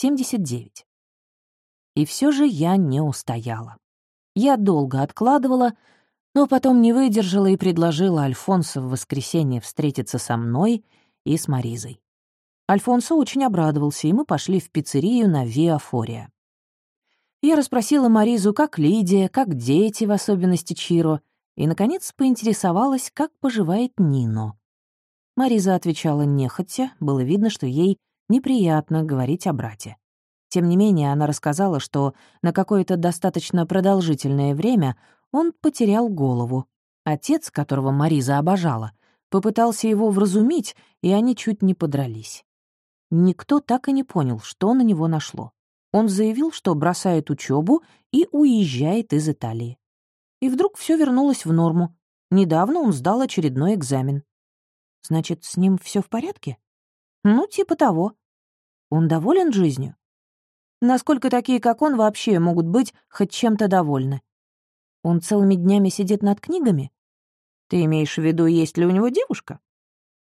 79. И все же я не устояла. Я долго откладывала, но потом не выдержала и предложила Альфонсо в воскресенье встретиться со мной и с Маризой. Альфонсо очень обрадовался, и мы пошли в пиццерию на Виафория. Я расспросила Маризу, как Лидия, как дети, в особенности Чиро, и, наконец, поинтересовалась, как поживает Нино. Мариза отвечала нехотя, было видно, что ей неприятно говорить о брате. Тем не менее, она рассказала, что на какое-то достаточно продолжительное время он потерял голову. Отец, которого Мариза обожала, попытался его вразумить, и они чуть не подрались. Никто так и не понял, что на него нашло. Он заявил, что бросает учебу и уезжает из Италии. И вдруг все вернулось в норму. Недавно он сдал очередной экзамен. Значит, с ним все в порядке? Ну, типа того. Он доволен жизнью? Насколько такие, как он, вообще могут быть хоть чем-то довольны? Он целыми днями сидит над книгами? Ты имеешь в виду, есть ли у него девушка?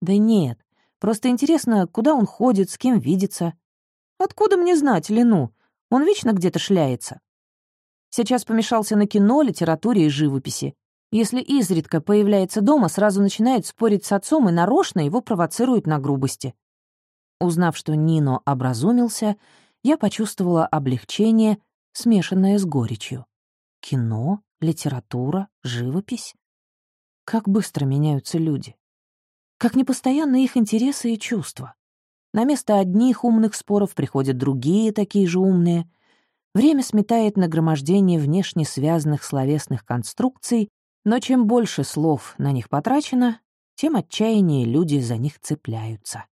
Да нет. Просто интересно, куда он ходит, с кем видится. Откуда мне знать, Лену? Он вечно где-то шляется. Сейчас помешался на кино, литературе и живописи. Если изредка появляется дома, сразу начинает спорить с отцом и нарочно его провоцирует на грубости. Узнав, что Нино образумился, я почувствовала облегчение, смешанное с горечью. Кино, литература, живопись. Как быстро меняются люди. Как непостоянны их интересы и чувства. На место одних умных споров приходят другие, такие же умные. Время сметает нагромождение внешне связанных словесных конструкций, но чем больше слов на них потрачено, тем отчаяннее люди за них цепляются.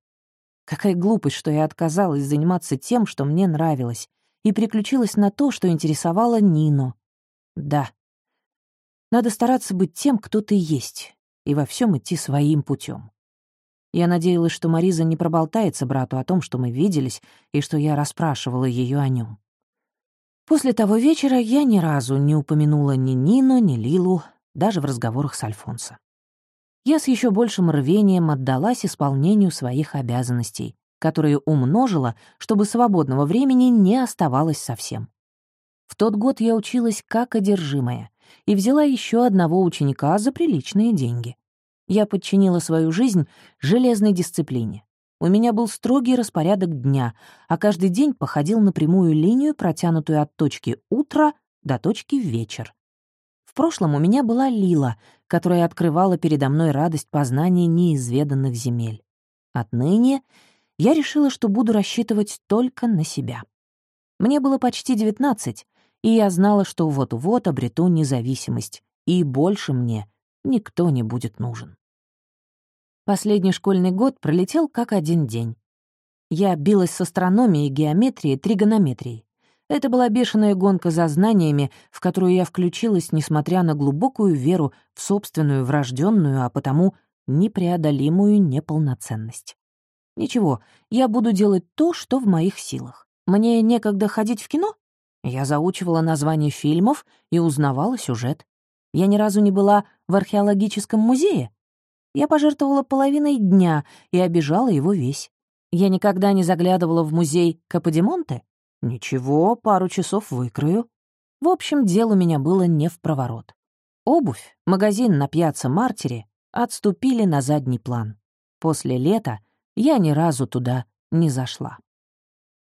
Какая глупость, что я отказалась заниматься тем, что мне нравилось, и переключилась на то, что интересовало Нину. Да. Надо стараться быть тем, кто ты есть, и во всем идти своим путем. Я надеялась, что Мариза не проболтается брату о том, что мы виделись, и что я расспрашивала ее о нем. После того вечера я ни разу не упомянула ни Нину, ни Лилу, даже в разговорах с Альфонсо. Я с еще большим рвением отдалась исполнению своих обязанностей, которые умножила, чтобы свободного времени не оставалось совсем. В тот год я училась как одержимая и взяла еще одного ученика за приличные деньги. Я подчинила свою жизнь железной дисциплине. У меня был строгий распорядок дня, а каждый день походил на прямую линию, протянутую от точки утра до точки вечер. В прошлом у меня была Лила, которая открывала передо мной радость познания неизведанных земель. Отныне я решила, что буду рассчитывать только на себя. Мне было почти девятнадцать, и я знала, что вот-вот обрету независимость, и больше мне никто не будет нужен. Последний школьный год пролетел как один день. Я билась с астрономией, геометрией, тригонометрией. Это была бешеная гонка за знаниями, в которую я включилась, несмотря на глубокую веру в собственную врожденную, а потому непреодолимую неполноценность. Ничего, я буду делать то, что в моих силах. Мне некогда ходить в кино? Я заучивала названия фильмов и узнавала сюжет. Я ни разу не была в археологическом музее, я пожертвовала половиной дня и обижала его весь. Я никогда не заглядывала в музей Каподимонте. Ничего, пару часов выкрою. В общем, дело у меня было не в проворот. Обувь, магазин на пьяце Мартере отступили на задний план. После лета я ни разу туда не зашла.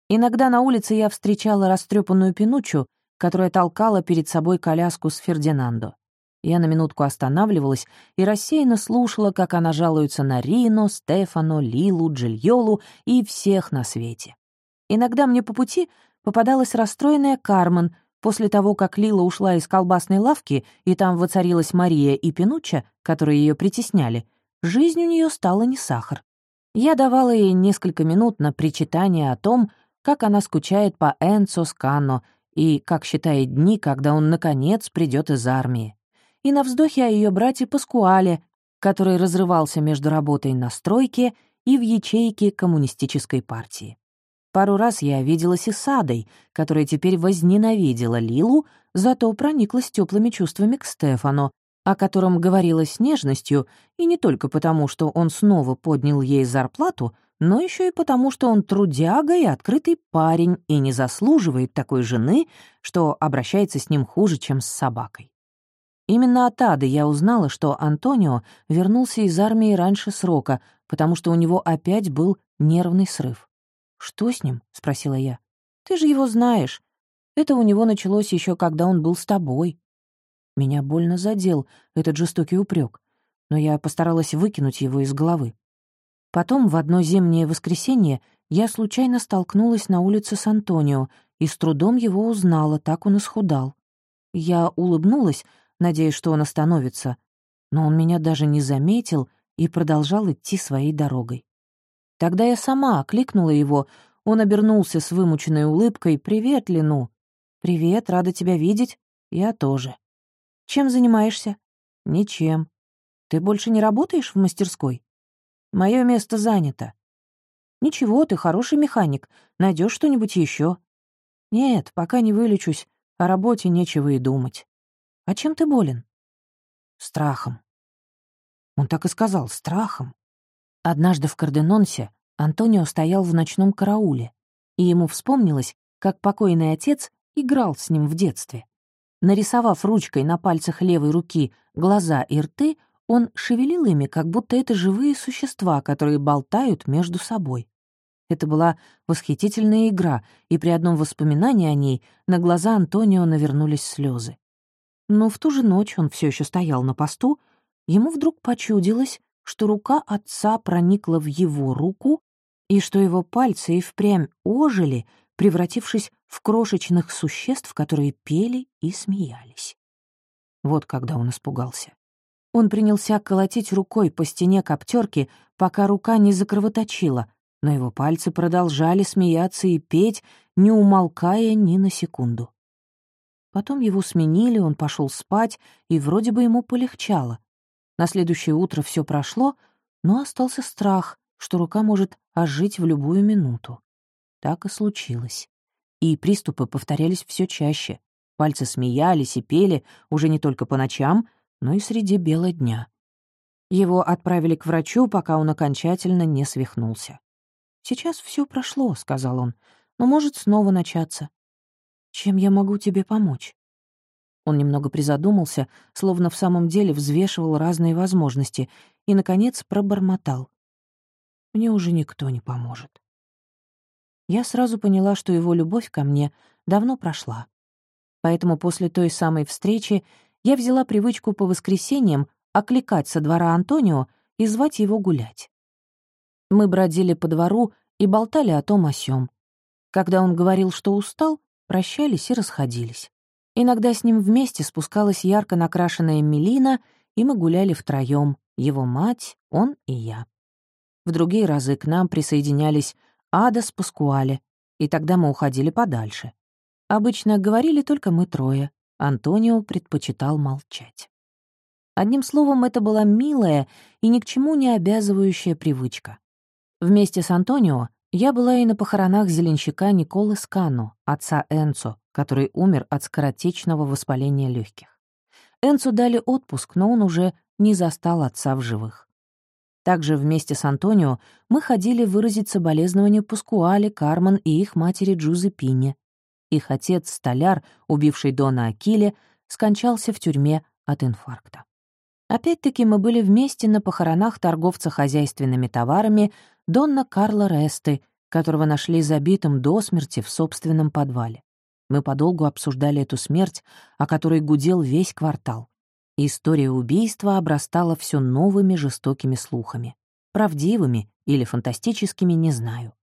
Иногда на улице я встречала растрепанную пинучу, которая толкала перед собой коляску с Фердинандо. Я на минутку останавливалась и рассеянно слушала, как она жалуется на Рино, Стефано, Лилу, Джильолу и всех на свете. Иногда мне по пути попадалась расстроенная Кармен после того, как Лила ушла из колбасной лавки, и там воцарилась Мария и Пинучча, которые ее притесняли. Жизнь у нее стала не сахар. Я давала ей несколько минут на причитание о том, как она скучает по Энцо Сканно и как считает дни, когда он, наконец, придет из армии и на вздохе о ее брате Паскуале, который разрывался между работой на стройке и в ячейке коммунистической партии. Пару раз я виделась и с Адой, которая теперь возненавидела Лилу, зато прониклась теплыми чувствами к Стефану, о котором говорила с нежностью, и не только потому, что он снова поднял ей зарплату, но еще и потому, что он трудяга и открытый парень и не заслуживает такой жены, что обращается с ним хуже, чем с собакой. Именно от Ады я узнала, что Антонио вернулся из армии раньше срока, потому что у него опять был нервный срыв. «Что с ним?» — спросила я. «Ты же его знаешь. Это у него началось еще, когда он был с тобой». Меня больно задел этот жестокий упрек, но я постаралась выкинуть его из головы. Потом, в одно зимнее воскресенье, я случайно столкнулась на улице с Антонио и с трудом его узнала, так он исхудал. Я улыбнулась, надеясь, что он остановится, но он меня даже не заметил и продолжал идти своей дорогой. Тогда я сама окликнула его, он обернулся с вымученной улыбкой «Привет, Лину!» «Привет, рада тебя видеть. Я тоже». «Чем занимаешься?» «Ничем. Ты больше не работаешь в мастерской?» Мое место занято». «Ничего, ты хороший механик. Найдешь что-нибудь еще. «Нет, пока не вылечусь. О работе нечего и думать». «А чем ты болен?» «Страхом». Он так и сказал, страхом. Однажды в Карденонсе Антонио стоял в ночном карауле, и ему вспомнилось, как покойный отец играл с ним в детстве. Нарисовав ручкой на пальцах левой руки глаза и рты, он шевелил ими, как будто это живые существа, которые болтают между собой. Это была восхитительная игра, и при одном воспоминании о ней на глаза Антонио навернулись слезы. Но в ту же ночь он все еще стоял на посту, ему вдруг почудилось, что рука отца проникла в его руку и что его пальцы и впрямь ожили, превратившись в крошечных существ, которые пели и смеялись. Вот когда он испугался. Он принялся колотить рукой по стене коптерки, пока рука не закровоточила, но его пальцы продолжали смеяться и петь, не умолкая ни на секунду. Потом его сменили, он пошел спать, и вроде бы ему полегчало. На следующее утро все прошло, но остался страх, что рука может ожить в любую минуту. Так и случилось. И приступы повторялись все чаще. Пальцы смеялись и пели уже не только по ночам, но и среди бела дня. Его отправили к врачу, пока он окончательно не свихнулся. «Сейчас все прошло», — сказал он, — «но может снова начаться. Чем я могу тебе помочь?» Он немного призадумался, словно в самом деле взвешивал разные возможности, и, наконец, пробормотал. «Мне уже никто не поможет». Я сразу поняла, что его любовь ко мне давно прошла. Поэтому после той самой встречи я взяла привычку по воскресеньям окликать со двора Антонио и звать его гулять. Мы бродили по двору и болтали о том о сём. Когда он говорил, что устал, прощались и расходились. Иногда с ним вместе спускалась ярко накрашенная Мелина, и мы гуляли втроём, его мать, он и я. В другие разы к нам присоединялись Ада с Паскуале, и тогда мы уходили подальше. Обычно говорили только мы трое. Антонио предпочитал молчать. Одним словом, это была милая и ни к чему не обязывающая привычка. Вместе с Антонио я была и на похоронах зеленщика Николы Скану, отца Энцо, который умер от скоротечного воспаления легких. Энцу дали отпуск, но он уже не застал отца в живых. Также вместе с Антонио мы ходили выразить соболезнования Пускуале, Кармен и их матери Джузепине, их отец, столяр, убивший Дона Акиле, скончался в тюрьме от инфаркта. Опять-таки мы были вместе на похоронах торговца хозяйственными товарами Донна Карла Ресты, которого нашли забитым до смерти в собственном подвале. Мы подолгу обсуждали эту смерть, о которой гудел весь квартал. История убийства обрастала все новыми жестокими слухами. Правдивыми или фантастическими, не знаю.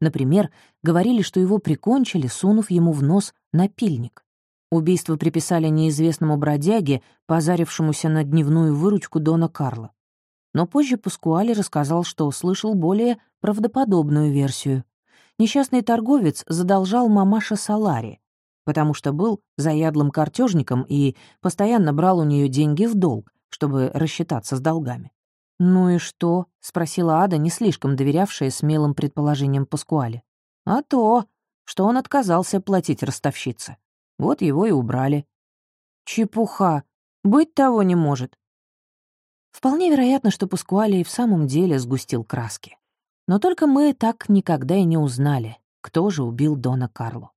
Например, говорили, что его прикончили, сунув ему в нос напильник. Убийство приписали неизвестному бродяге, позарившемуся на дневную выручку Дона Карла. Но позже Паскуали рассказал, что услышал более правдоподобную версию. Несчастный торговец задолжал мамаша Салари, потому что был заядлым картежником и постоянно брал у нее деньги в долг, чтобы рассчитаться с долгами. «Ну и что?» — спросила Ада, не слишком доверявшая смелым предположениям Паскуале. «А то, что он отказался платить ростовщице. Вот его и убрали». «Чепуха! Быть того не может!» Вполне вероятно, что Паскуале и в самом деле сгустил краски. Но только мы так никогда и не узнали, кто же убил Дона Карло.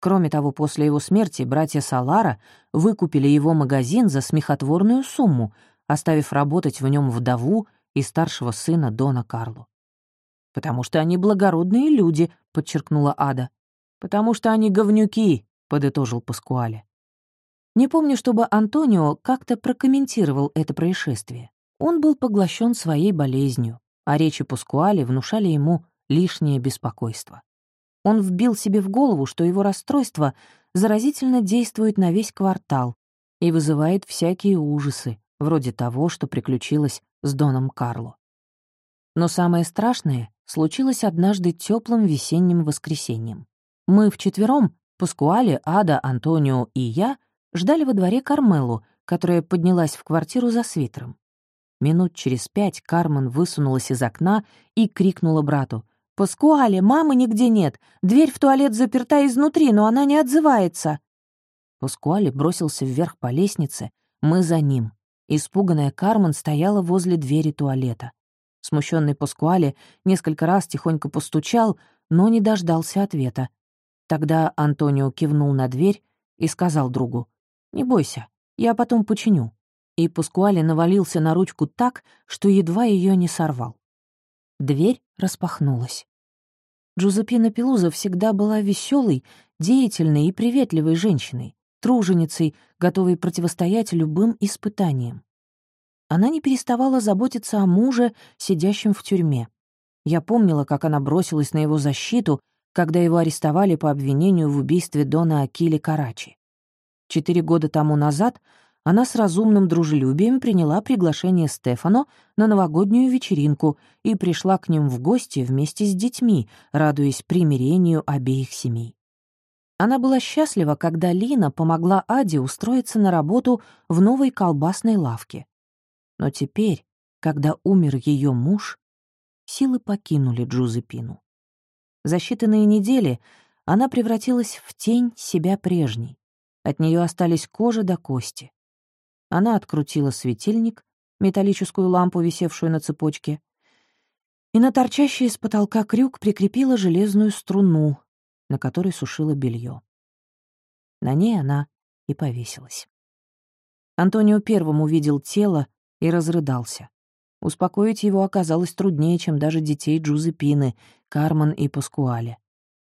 Кроме того, после его смерти братья Салара выкупили его магазин за смехотворную сумму, оставив работать в нем вдову и старшего сына Дона Карло. «Потому что они благородные люди», — подчеркнула Ада. «Потому что они говнюки», — подытожил Паскуале. Не помню, чтобы Антонио как-то прокомментировал это происшествие. Он был поглощен своей болезнью, а речи Паскуале внушали ему лишнее беспокойство. Он вбил себе в голову, что его расстройство заразительно действует на весь квартал и вызывает всякие ужасы, вроде того, что приключилось с Доном Карло. Но самое страшное случилось однажды теплым весенним воскресеньем. Мы вчетвером, Паскуале, Ада, Антонио и я, ждали во дворе Кармелу, которая поднялась в квартиру за свитером. Минут через пять Кармен высунулась из окна и крикнула брату. «Паскуале, мамы нигде нет. Дверь в туалет заперта изнутри, но она не отзывается». Паскуале бросился вверх по лестнице, мы за ним. Испуганная Кармен стояла возле двери туалета. Смущенный Паскуале несколько раз тихонько постучал, но не дождался ответа. Тогда Антонио кивнул на дверь и сказал другу, «Не бойся, я потом починю». И Паскуале навалился на ручку так, что едва ее не сорвал. Дверь распахнулась. Джузеппина Пелуза всегда была веселой, деятельной и приветливой женщиной, труженицей, готовой противостоять любым испытаниям. Она не переставала заботиться о муже, сидящем в тюрьме. Я помнила, как она бросилась на его защиту, когда его арестовали по обвинению в убийстве Дона Акили Карачи. Четыре года тому назад она с разумным дружелюбием приняла приглашение Стефано на новогоднюю вечеринку и пришла к ним в гости вместе с детьми, радуясь примирению обеих семей. Она была счастлива, когда Лина помогла Аде устроиться на работу в новой колбасной лавке. Но теперь, когда умер ее муж, силы покинули Джузепину. За считанные недели она превратилась в тень себя прежней. От нее остались кожа до кости. Она открутила светильник, металлическую лампу, висевшую на цепочке, и на торчащий из потолка крюк прикрепила железную струну, на которой сушила белье. На ней она и повесилась. Антонио первым увидел тело и разрыдался. Успокоить его оказалось труднее, чем даже детей Джузепины, Кармен и Паскуале.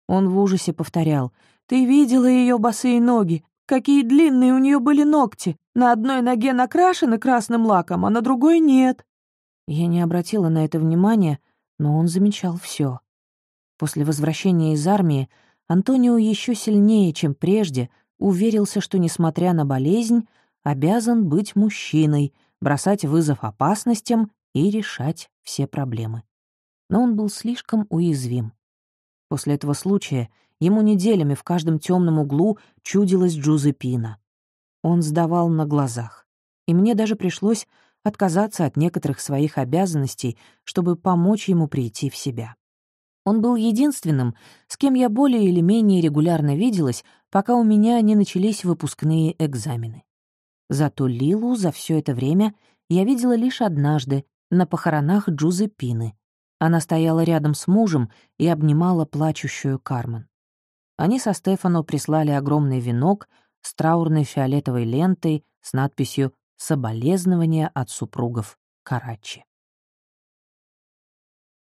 Он в ужасе повторял «Ты видела ее босые ноги? Какие длинные у нее были ногти! На одной ноге накрашены красным лаком, а на другой нет!» Я не обратила на это внимания, но он замечал все. После возвращения из армии Антонио еще сильнее, чем прежде, уверился, что, несмотря на болезнь, обязан быть мужчиной, бросать вызов опасностям и решать все проблемы. Но он был слишком уязвим. После этого случая ему неделями в каждом темном углу чудилась Джузепина. Он сдавал на глазах, и мне даже пришлось отказаться от некоторых своих обязанностей, чтобы помочь ему прийти в себя. Он был единственным, с кем я более или менее регулярно виделась, пока у меня не начались выпускные экзамены. Зато Лилу за все это время я видела лишь однажды, на похоронах Джузеппины. Она стояла рядом с мужем и обнимала плачущую Кармен. Они со Стефано прислали огромный венок с траурной фиолетовой лентой с надписью «Соболезнования от супругов Карачи».